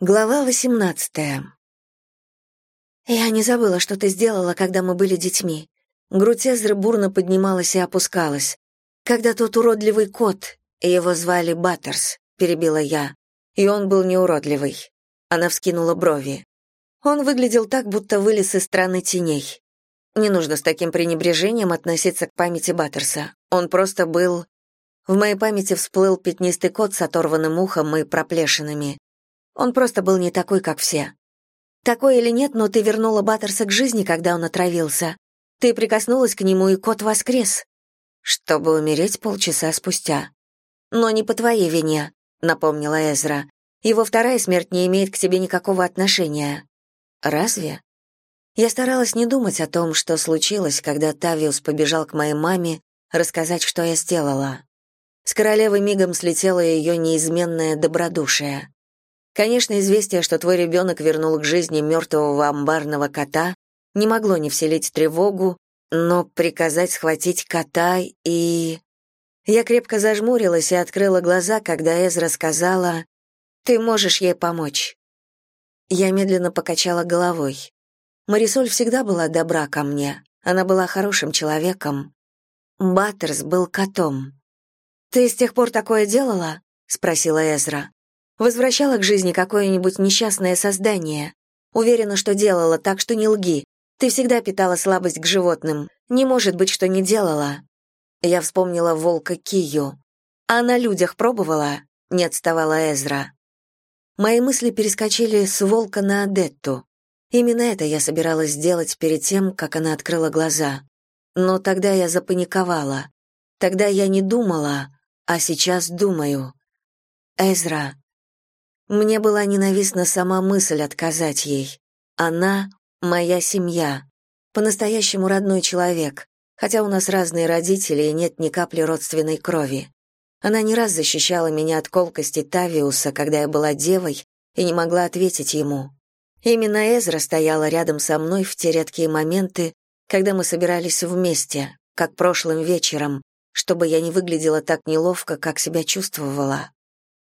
Глава восемнадцатая. Я не забыла, что ты сделала, когда мы были детьми. Грудь Эзры бурно поднималась и опускалась. Когда тот уродливый кот, его звали Баттерс, перебила я, и он был неуродливый. Она вскинула брови. Он выглядел так, будто вылез из страны теней. Не нужно с таким пренебрежением относиться к памяти Баттерса. Он просто был... В моей памяти всплыл пятнистый кот с оторванным ухом и проплешинами. Он просто был не такой, как все. Такой или нет, но ты вернула Баттерса к жизни, когда он отравился. Ты прикоснулась к нему, и кот воскрес. Чтобы умереть полчаса спустя. Но не по твоей вине, напомнила Эзра. Его вторая смерть не имеет к тебе никакого отношения. Разве? Я старалась не думать о том, что случилось, когда Тавиус побежал к моей маме рассказать, что я сделала. С королевы мигом слетело ее неизменное добродушие. Конечно, известие, что твой ребенок вернул к жизни мертвого амбарного кота, не могло не вселить тревогу, но приказать схватить кота и... Я крепко зажмурилась и открыла глаза, когда Эзра сказала «Ты можешь ей помочь». Я медленно покачала головой. Марисоль всегда была добра ко мне. Она была хорошим человеком. Баттерс был котом. «Ты с тех пор такое делала?» — спросила Эзра. Возвращала к жизни какое-нибудь несчастное создание. Уверена, что делала, так что не лги. Ты всегда питала слабость к животным. Не может быть, что не делала. Я вспомнила волка Кию. А на людях пробовала? Не отставала Эзра. Мои мысли перескочили с волка на Адетту. Именно это я собиралась сделать перед тем, как она открыла глаза. Но тогда я запаниковала. Тогда я не думала, а сейчас думаю. Эзра, мне была ненавистна сама мысль отказать ей. Она — моя семья, по-настоящему родной человек, хотя у нас разные родители и нет ни капли родственной крови. Она не раз защищала меня от колкости Тавиуса, когда я была девой и не могла ответить ему. Именно Эзра стояла рядом со мной в те редкие моменты, когда мы собирались вместе, как прошлым вечером, чтобы я не выглядела так неловко, как себя чувствовала.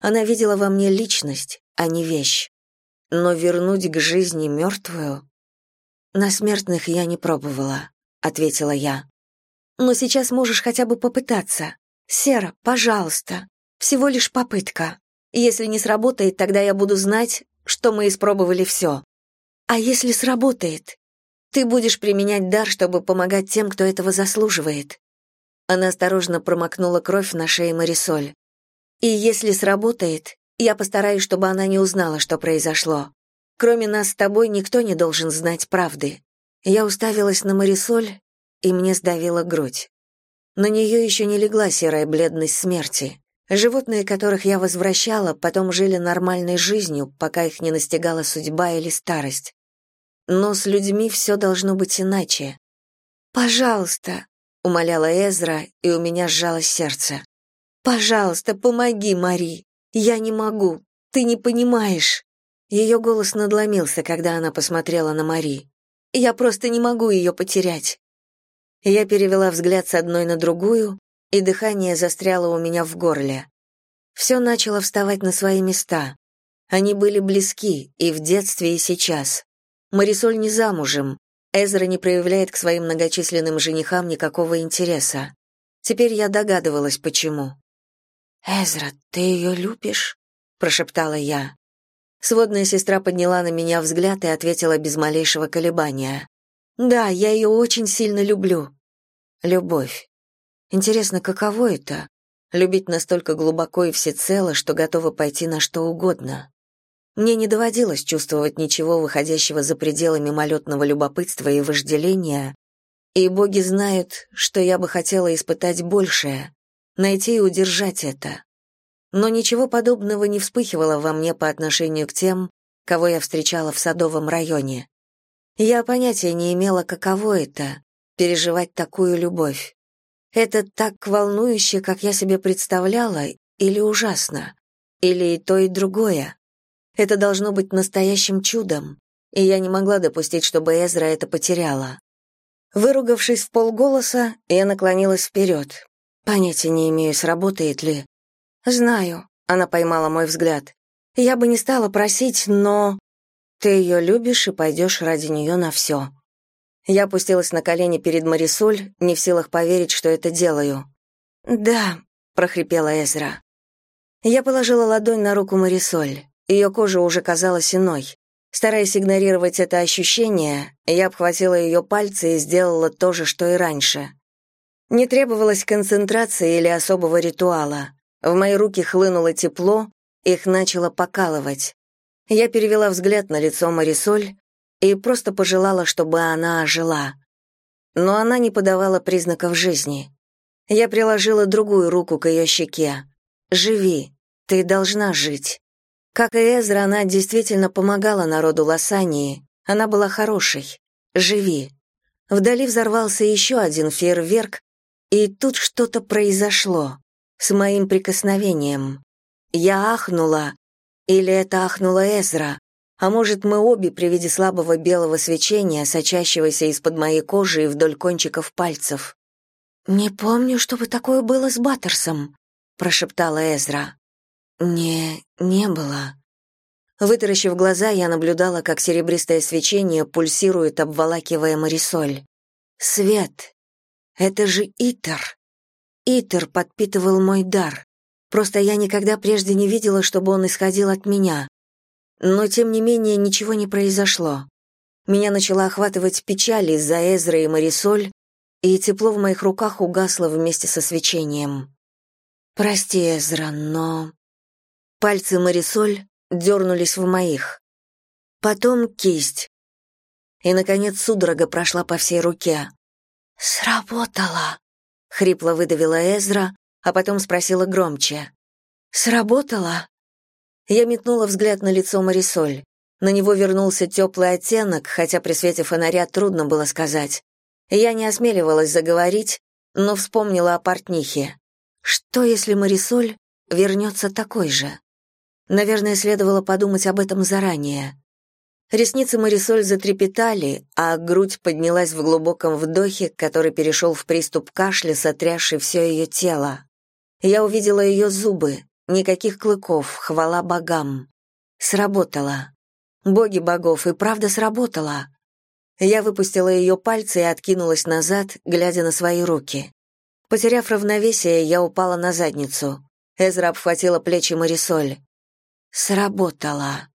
Она видела во мне личность, а не вещь. Но вернуть к жизни мертвую... На смертных я не пробовала, ответила я. Но сейчас можешь хотя бы попытаться. Сера, пожалуйста. Всего лишь попытка. Если не сработает, тогда я буду знать, что мы испробовали все. А если сработает? Ты будешь применять дар, чтобы помогать тем, кто этого заслуживает. Она осторожно промокнула кровь на шее Марисоль. И если сработает, я постараюсь, чтобы она не узнала, что произошло. Кроме нас с тобой никто не должен знать правды. Я уставилась на Марисоль, и мне сдавила грудь. На нее еще не легла серая бледность смерти. Животные, которых я возвращала, потом жили нормальной жизнью, пока их не настигала судьба или старость. Но с людьми все должно быть иначе. «Пожалуйста», — умоляла Эзра, и у меня сжалось сердце. Пожалуйста, помоги, Мари. Я не могу. Ты не понимаешь. Ее голос надломился, когда она посмотрела на Мари. Я просто не могу ее потерять. Я перевела взгляд с одной на другую, и дыхание застряло у меня в горле. Все начало вставать на свои места. Они были близки и в детстве, и сейчас. Марисоль не замужем. Эзра не проявляет к своим многочисленным женихам никакого интереса. Теперь я догадывалась, почему. «Эзра, ты ее любишь?» — прошептала я. Сводная сестра подняла на меня взгляд и ответила без малейшего колебания. «Да, я ее очень сильно люблю». Любовь. Интересно, каково это — любить настолько глубоко и всецело, что готова пойти на что угодно? Мне не доводилось чувствовать ничего, выходящего за пределы мимолетного любопытства и вожделения, и боги знают, что я бы хотела испытать большее, найти и удержать это. Но ничего подобного не вспыхивало во мне по отношению к тем, кого я встречала в Садовом районе. Я понятия не имела, каково это — переживать такую любовь. Это так волнующе, как я себе представляла, или ужасно, или и то, и другое. Это должно быть настоящим чудом, и я не могла допустить, чтобы Эзра это потеряла. Выругавшись в полголоса, я наклонилась вперед. Понятия не имею, сработает ли. Знаю, она поймала мой взгляд. Я бы не стала просить, но... Ты ее любишь и пойдешь ради нее на все. Я опустилась на колени перед Марисоль, не в силах поверить, что это делаю. «Да», — прохрипела Эзра. Я положила ладонь на руку Марисоль. Ее кожа уже казалась иной. Стараясь игнорировать это ощущение, я обхватила ее пальцы и сделала то же, что и раньше. Не требовалось концентрации или особого ритуала. В мои руки хлынуло тепло, их начало покалывать. Я перевела взгляд на лицо Марисоль и просто пожелала, чтобы она ожила. Но она не подавала признаков жизни. Я приложила другую руку к ее щеке. «Живи, ты должна жить». Как и Эзра, она действительно помогала народу Лосании. Она была хорошей. Живи. Вдали взорвался еще один фейерверк, и тут что-то произошло с моим прикосновением. Я ахнула, или это ахнула Эзра, а может, мы обе при виде слабого белого свечения, сочащегося из-под моей кожи и вдоль кончиков пальцев. «Не помню, чтобы такое было с Баттерсом», — прошептала Эзра. Не, не было. Вытаращив глаза, я наблюдала, как серебристое свечение пульсирует, обволакивая Марисоль. Свет. Это же Итер. Итер подпитывал мой дар. Просто я никогда прежде не видела, чтобы он исходил от меня. Но, тем не менее, ничего не произошло. Меня начала охватывать печаль из-за Эзры и Марисоль, и тепло в моих руках угасло вместе со свечением. «Прости, Эзра, но Пальцы Марисоль дернулись в моих. Потом кисть. И, наконец, судорога прошла по всей руке. «Сработало!» — хрипло выдавила Эзра, а потом спросила громче. «Сработало?» Я метнула взгляд на лицо Марисоль. На него вернулся теплый оттенок, хотя при свете фонаря трудно было сказать. Я не осмеливалась заговорить, но вспомнила о портнихе. Что, если Марисоль вернется такой же? Наверное, следовало подумать об этом заранее. Ресницы Марисоль затрепетали, а грудь поднялась в глубоком вдохе, который перешел в приступ кашля, сотрясший все ее тело. Я увидела ее зубы, никаких клыков, хвала богам. Сработало. Боги богов, и правда сработало. Я выпустила ее пальцы и откинулась назад, глядя на свои руки. Потеряв равновесие, я упала на задницу. Эзра обхватила плечи Марисоль. Сработало.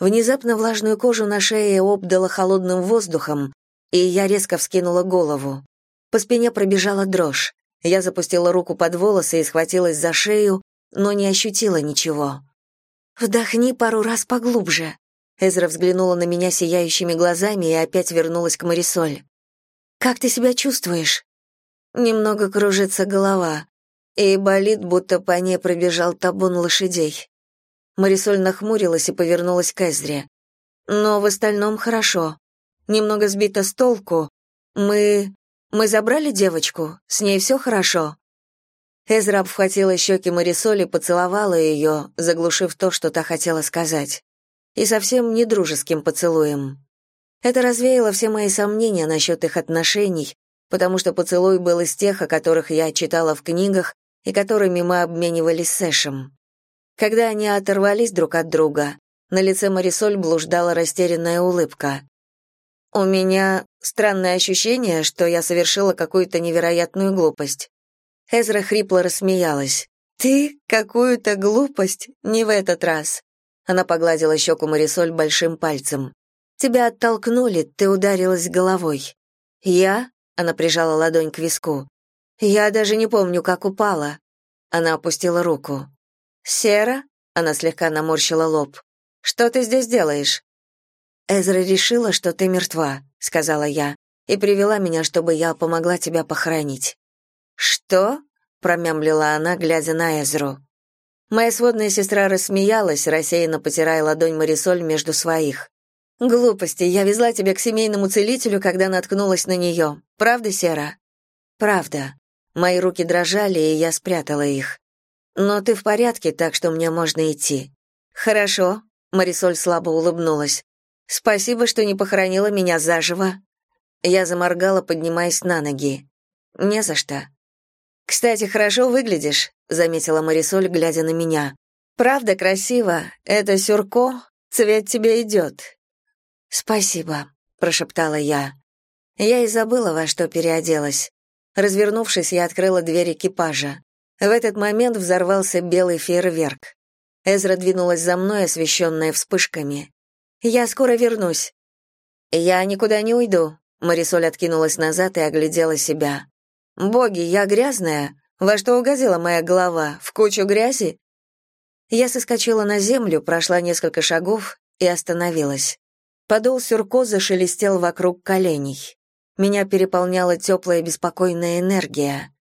Внезапно влажную кожу на шее обдало холодным воздухом, и я резко вскинула голову. По спине пробежала дрожь. Я запустила руку под волосы и схватилась за шею, но не ощутила ничего. «Вдохни пару раз поглубже». Эзра взглянула на меня сияющими глазами и опять вернулась к Марисоль. «Как ты себя чувствуешь?» Немного кружится голова, и болит, будто по ней пробежал табун лошадей. Марисоль нахмурилась и повернулась к Эзре. «Но в остальном хорошо. Немного сбита с толку. Мы... мы забрали девочку? С ней все хорошо?» Эзра обхватила щеки Марисоль и поцеловала ее, заглушив то, что та хотела сказать. И совсем не дружеским поцелуем. Это развеяло все мои сомнения насчет их отношений, потому что поцелуй был из тех, о которых я читала в книгах и которыми мы обменивались с Эшем. Когда они оторвались друг от друга, на лице Марисоль блуждала растерянная улыбка. «У меня странное ощущение, что я совершила какую-то невероятную глупость». Эзра хрипло рассмеялась. «Ты? Какую-то глупость? Не в этот раз». Она погладила щеку Марисоль большим пальцем. «Тебя оттолкнули, ты ударилась головой». «Я?» — она прижала ладонь к виску. «Я даже не помню, как упала». Она опустила руку. «Сера?» — она слегка наморщила лоб. «Что ты здесь делаешь?» «Эзра решила, что ты мертва», — сказала я, «и привела меня, чтобы я помогла тебя похоронить». «Что?» — промямлила она, глядя на Эзру. Моя сводная сестра рассмеялась, рассеянно потирая ладонь Марисоль между своих. «Глупости, я везла тебя к семейному целителю, когда наткнулась на нее. Правда, Сера?» «Правда». Мои руки дрожали, и я спрятала их. Но ты в порядке, так что мне можно идти. Хорошо, Марисоль слабо улыбнулась. Спасибо, что не похоронила меня заживо. Я заморгала, поднимаясь на ноги. Не за что. Кстати, хорошо выглядишь, заметила Марисоль, глядя на меня. Правда красиво. Это сюрко, цвет тебе идет». «Спасибо», — прошептала я. Я и забыла, во что переоделась. Развернувшись, я открыла дверь экипажа. В этот момент взорвался белый фейерверк. Эзра двинулась за мной, освещенная вспышками. «Я скоро вернусь». «Я никуда не уйду», — Марисоль откинулась назад и оглядела себя. «Боги, я грязная? Во что угодила моя голова? В кучу грязи?» Я соскочила на землю, прошла несколько шагов и остановилась. Подол сюрко зашелестел вокруг коленей. Меня переполняла теплая беспокойная энергия.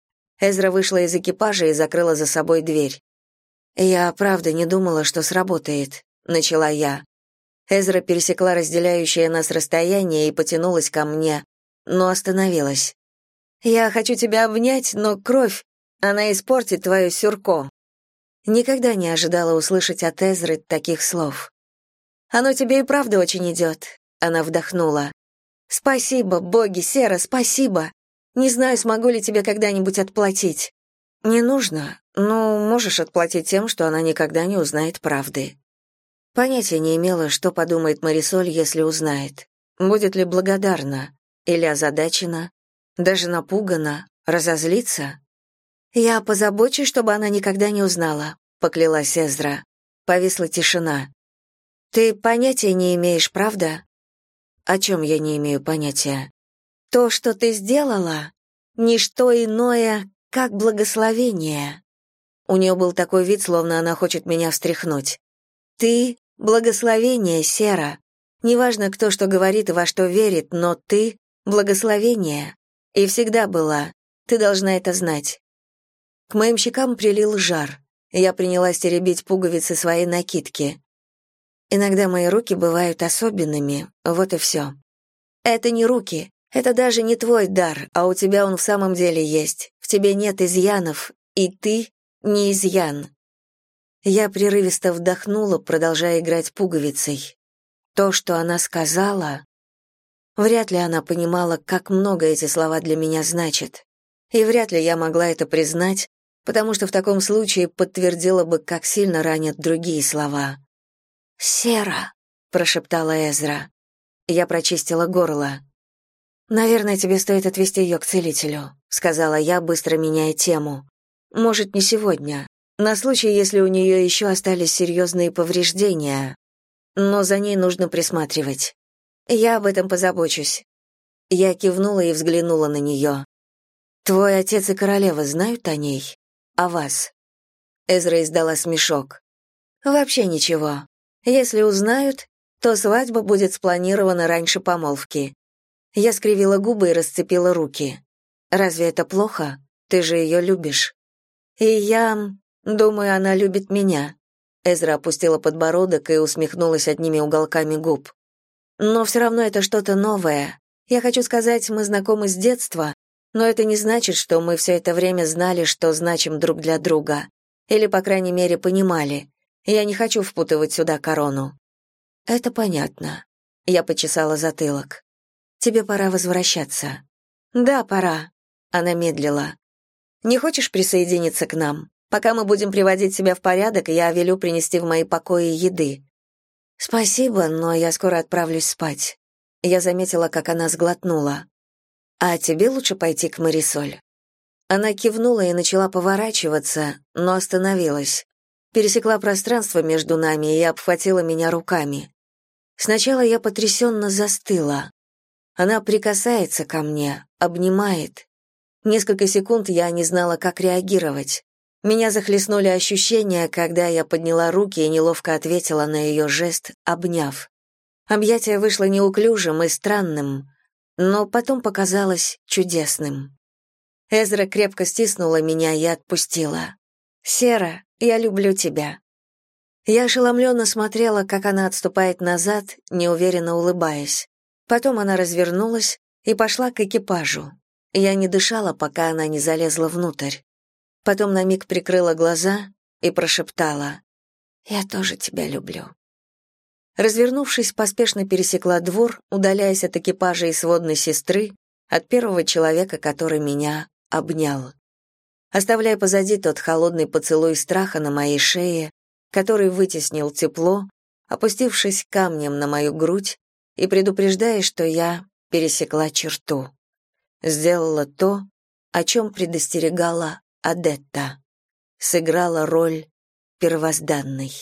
Эзра вышла из экипажа и закрыла за собой дверь. «Я правда не думала, что сработает», — начала я. Эзра пересекла разделяющее нас расстояние и потянулась ко мне, но остановилась. «Я хочу тебя обнять, но кровь, она испортит твое сюрко». Никогда не ожидала услышать от Эзры таких слов. «Оно тебе и правда очень идет», — она вдохнула. Спасибо, боги, Сера, спасибо. Не знаю, смогу ли тебе когда-нибудь отплатить. Не нужно. Ну, можешь отплатить тем, что она никогда не узнает правды. Понятия не имела, что подумает Марисоль, если узнает. Будет ли благодарна или озадачена, даже напугана, разозлится? Я позабочусь, чтобы она никогда не узнала, поклялась Эзра. Повисла тишина. Ты понятия не имеешь, правда? О чем я не имею понятия. То, что ты сделала, ни что иное, как благословение. У нее был такой вид, словно она хочет меня встряхнуть. Ты — благословение, Сера. Неважно, кто что говорит и во что верит, но ты — благословение. И всегда была. Ты должна это знать. К моим щекам прилил жар. Я принялась теребить пуговицы своей накидки. Иногда мои руки бывают особенными, вот и все. Это не руки, это даже не твой дар, а у тебя он в самом деле есть. В тебе нет изъянов, и ты не изъян. Я прерывисто вдохнула, продолжая играть пуговицей. То, что она сказала... Вряд ли она понимала, как много эти слова для меня значат. И вряд ли я могла это признать, потому что в таком случае подтвердила бы, как сильно ранят другие слова. «Сера», — прошептала Эзра. Я прочистила горло. «Наверное, тебе стоит отвезти ее к целителю», — сказала я, быстро меняя тему. «Может, не сегодня, на случай, если у нее еще остались серьезные повреждения. Но за ней нужно присматривать. Я об этом позабочусь». Я кивнула и взглянула на нее. «Твой отец и королева знают о ней? О вас?» Эзра издала смешок. «Вообще ничего. Если узнают, то свадьба будет спланирована раньше помолвки. Я скривила губы и расцепила руки. Разве это плохо? Ты же ее любишь. И я... думаю, она любит меня. Эзра опустила подбородок и усмехнулась одними уголками губ. Но все равно это что-то новое. Я хочу сказать, мы знакомы с детства, но это не значит, что мы все это время знали, что значим друг для друга. Или, по крайней мере, понимали. Я не хочу впутывать сюда корону». «Это понятно». Я почесала затылок. «Тебе пора возвращаться». «Да, пора». Она медлила. «Не хочешь присоединиться к нам? Пока мы будем приводить себя в порядок, я велю принести в мои покои еды». «Спасибо, но я скоро отправлюсь спать». Я заметила, как она сглотнула. «А тебе лучше пойти к Марисоль». Она кивнула и начала поворачиваться, но остановилась пересекла пространство между нами и обхватила меня руками. Сначала я потрясенно застыла. Она прикасается ко мне, обнимает. Несколько секунд я не знала, как реагировать. Меня захлестнули ощущения, когда я подняла руки и неловко ответила на ее жест, обняв. Объятие вышло неуклюжим и странным, но потом показалось чудесным. Эзра крепко стиснула меня и отпустила. «Сера, я люблю тебя». Я ошеломленно смотрела, как она отступает назад, неуверенно улыбаясь. Потом она развернулась и пошла к экипажу. Я не дышала, пока она не залезла внутрь. Потом на миг прикрыла глаза и прошептала «Я тоже тебя люблю». Развернувшись, поспешно пересекла двор, удаляясь от экипажа и сводной сестры, от первого человека, который меня обнял оставляя позади тот холодный поцелуй страха на моей шее, который вытеснил тепло, опустившись камнем на мою грудь и предупреждая, что я пересекла черту. Сделала то, о чем предостерегала Адетта. Сыграла роль первозданной.